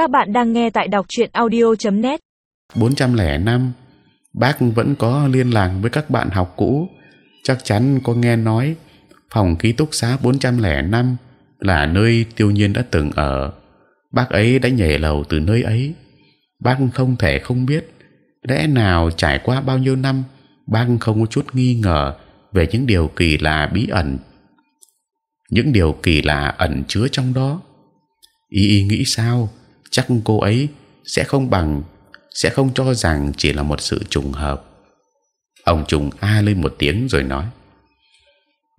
Các bạn đang nghe tại đọc truyện audio.net. 405 bác vẫn có liên lạc với các bạn học cũ. Chắc chắn có nghe nói, phòng ký túc xá 405 là nơi tiêu nhiên đã từng ở. Bác ấy đã nhảy lầu từ nơi ấy. Bác không thể không biết, lẽ nào trải qua bao nhiêu năm, bác không có chút nghi ngờ về những điều kỳ lạ bí ẩn. Những điều kỳ lạ ẩn chứa trong đó. Y y nghĩ sao? Chắc cô ấy sẽ không bằng, sẽ không cho rằng chỉ là một sự trùng hợp. Ông trùng a lên một tiếng rồi nói,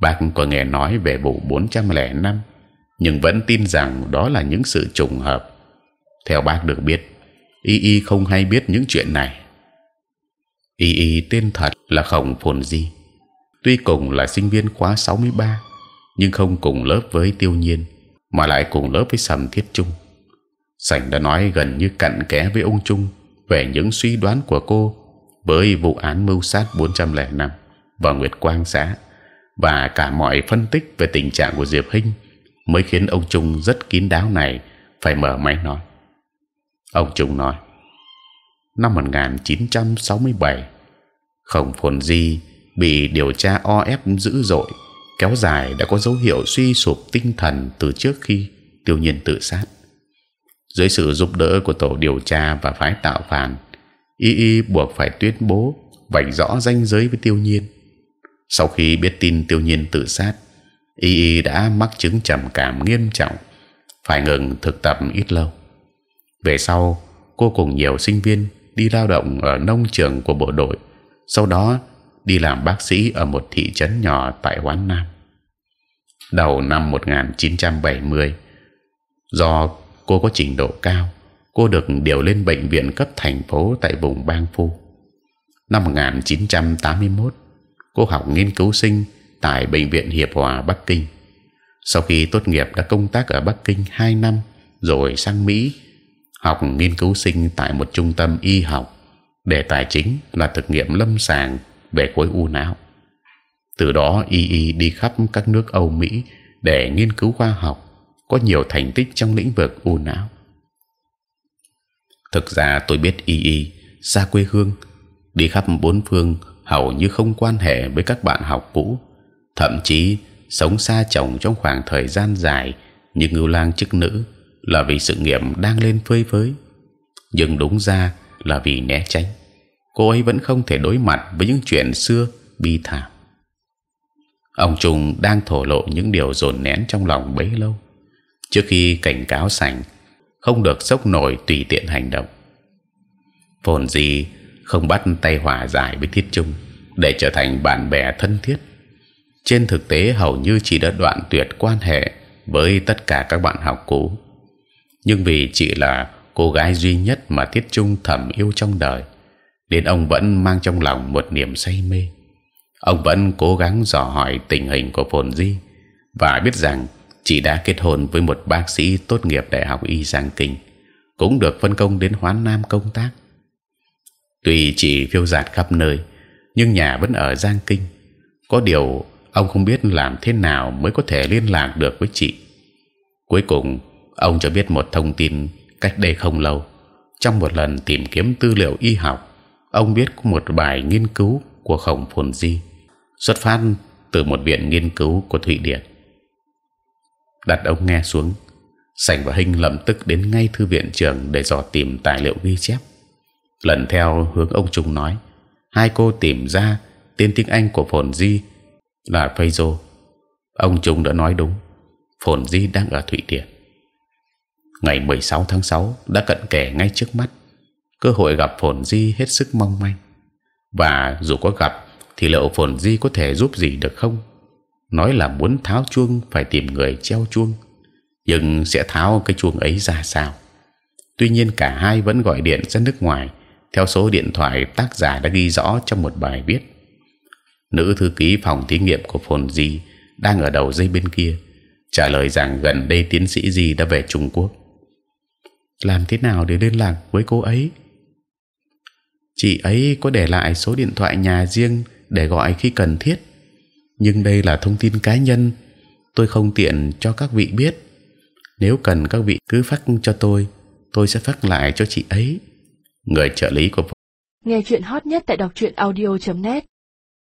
bác có nghe nói về vụ 405 nhưng vẫn tin rằng đó là những sự trùng hợp. Theo bác được biết, y y không hay biết những chuyện này. Y y tên thật là khổng phồn di. Tuy cùng là sinh viên khóa 63 nhưng không cùng lớp với tiêu nhiên, mà lại cùng lớp với sầm thiết trung sảnh đã nói gần như cặn kẽ với ông trung về những suy đoán của cô với vụ án mưu sát 405 và Nguyệt Quang xã và cả mọi phân tích về tình trạng của Diệp Hinh mới khiến ông Trung rất kín đáo này phải mở máy nói. Ông Trung nói, năm 1967 Khổng Phồn Di bị điều tra o ép dữ dội, kéo dài đã có dấu hiệu suy sụp tinh thần từ trước khi tiêu nhiên tự sát dưới sự giúp đỡ của tổ điều tra và phái tạo phản, y y buộc phải tuyên bố vạch rõ ranh giới với tiêu nhiên. Sau khi biết tin tiêu nhiên tự sát, y y đã mắc chứng trầm cảm nghiêm trọng, phải ngừng thực tập ít lâu. Về sau, cô cùng nhiều sinh viên đi lao động ở nông trường của bộ đội, sau đó đi làm bác sĩ ở một thị trấn nhỏ tại Hoán Nam. Đầu năm 1970 do cô có trình độ cao. Cô được điều lên bệnh viện cấp thành phố tại vùng Bang Phu. Năm 1981 cô học nghiên cứu sinh tại bệnh viện Hiệp Hòa Bắc Kinh. Sau khi tốt nghiệp đã công tác ở Bắc Kinh 2 năm, rồi sang Mỹ, học nghiên cứu sinh tại một trung tâm y học. Để tài chính là thực nghiệm lâm sàng về khối u não. Từ đó y y đi khắp các nước Âu Mỹ để nghiên cứu khoa học có nhiều thành tích trong lĩnh vực u não. Thực ra tôi biết y y xa quê hương đi khắp bốn phương hầu như không quan hệ với các bạn học cũ, thậm chí sống xa chồng trong khoảng thời gian dài như ngưu lang chức nữ là vì sự nghiệp đang lên phơi phới, nhưng đúng ra là vì né tránh. Cô ấy vẫn không thể đối mặt với những chuyện xưa bi thảm ông Trung đang thổ lộ những điều dồn nén trong lòng bấy lâu trước khi cảnh cáo sành không được sốc nổi tùy tiện hành động. Phồn gì không bắt tay hòa giải với Thiết Trung để trở thành bạn bè thân thiết. Trên thực tế hầu như chỉ đã đoạn tuyệt quan hệ với tất cả các bạn học cũ. Nhưng vì chị là cô gái duy nhất mà Thiết Trung thầm yêu trong đời, nên ông vẫn mang trong lòng một niềm say mê ông vẫn cố gắng dò hỏi tình hình của phồn di và biết rằng chị đã kết hôn với một bác sĩ tốt nghiệp đại học y giang kinh, cũng được phân công đến hoán nam công tác. Tuy chị phiêu dạt khắp nơi, nhưng nhà vẫn ở giang kinh. Có điều, ông không biết làm thế nào mới có thể liên lạc được với chị. Cuối cùng, ông cho biết một thông tin cách đây không lâu. Trong một lần tìm kiếm tư liệu y học, ông biết có một bài nghiên cứu của khổng phồn di, xuất phát từ một viện nghiên cứu của thụy điển đặt ông nghe xuống sành và hinh lập tức đến ngay thư viện trường để dò tìm tài liệu ghi chép lần theo hướng ông trung nói, hai cô tìm ra tên tiếng anh của phồn di là Feizo. ông trung đã nói đúng, phồn di đang ở thụy điển ngày 16 tháng 6 đã cận kề ngay trước mắt, cơ hội gặp phồn di hết sức mong manh và dù có gặp thì liệu phồn di có thể giúp gì được không? Nói là muốn tháo chuông phải tìm người treo chuông, nhưng sẽ tháo cái chuông ấy ra sao? Tuy nhiên cả hai vẫn gọi điện ra nước ngoài theo số điện thoại tác giả đã ghi rõ trong một bài viết. Nữ thư ký phòng thí nghiệm của phồn di đang ở đầu dây bên kia trả lời rằng gần đây tiến sĩ Di đã về Trung Quốc. Làm thế nào để liên lạc với cô ấy? Chị ấy có để lại số điện thoại nhà riêng để gọi khi cần thiết nhưng đây là thông tin cá nhân. Tôi không tiện cho các vị biết. Nếu cần các vị cứ phát cho tôi tôi sẽ phát lại cho chị ấy. Người trợ lý của Nghe chuyện hot nhất tại đọc truyện audio.net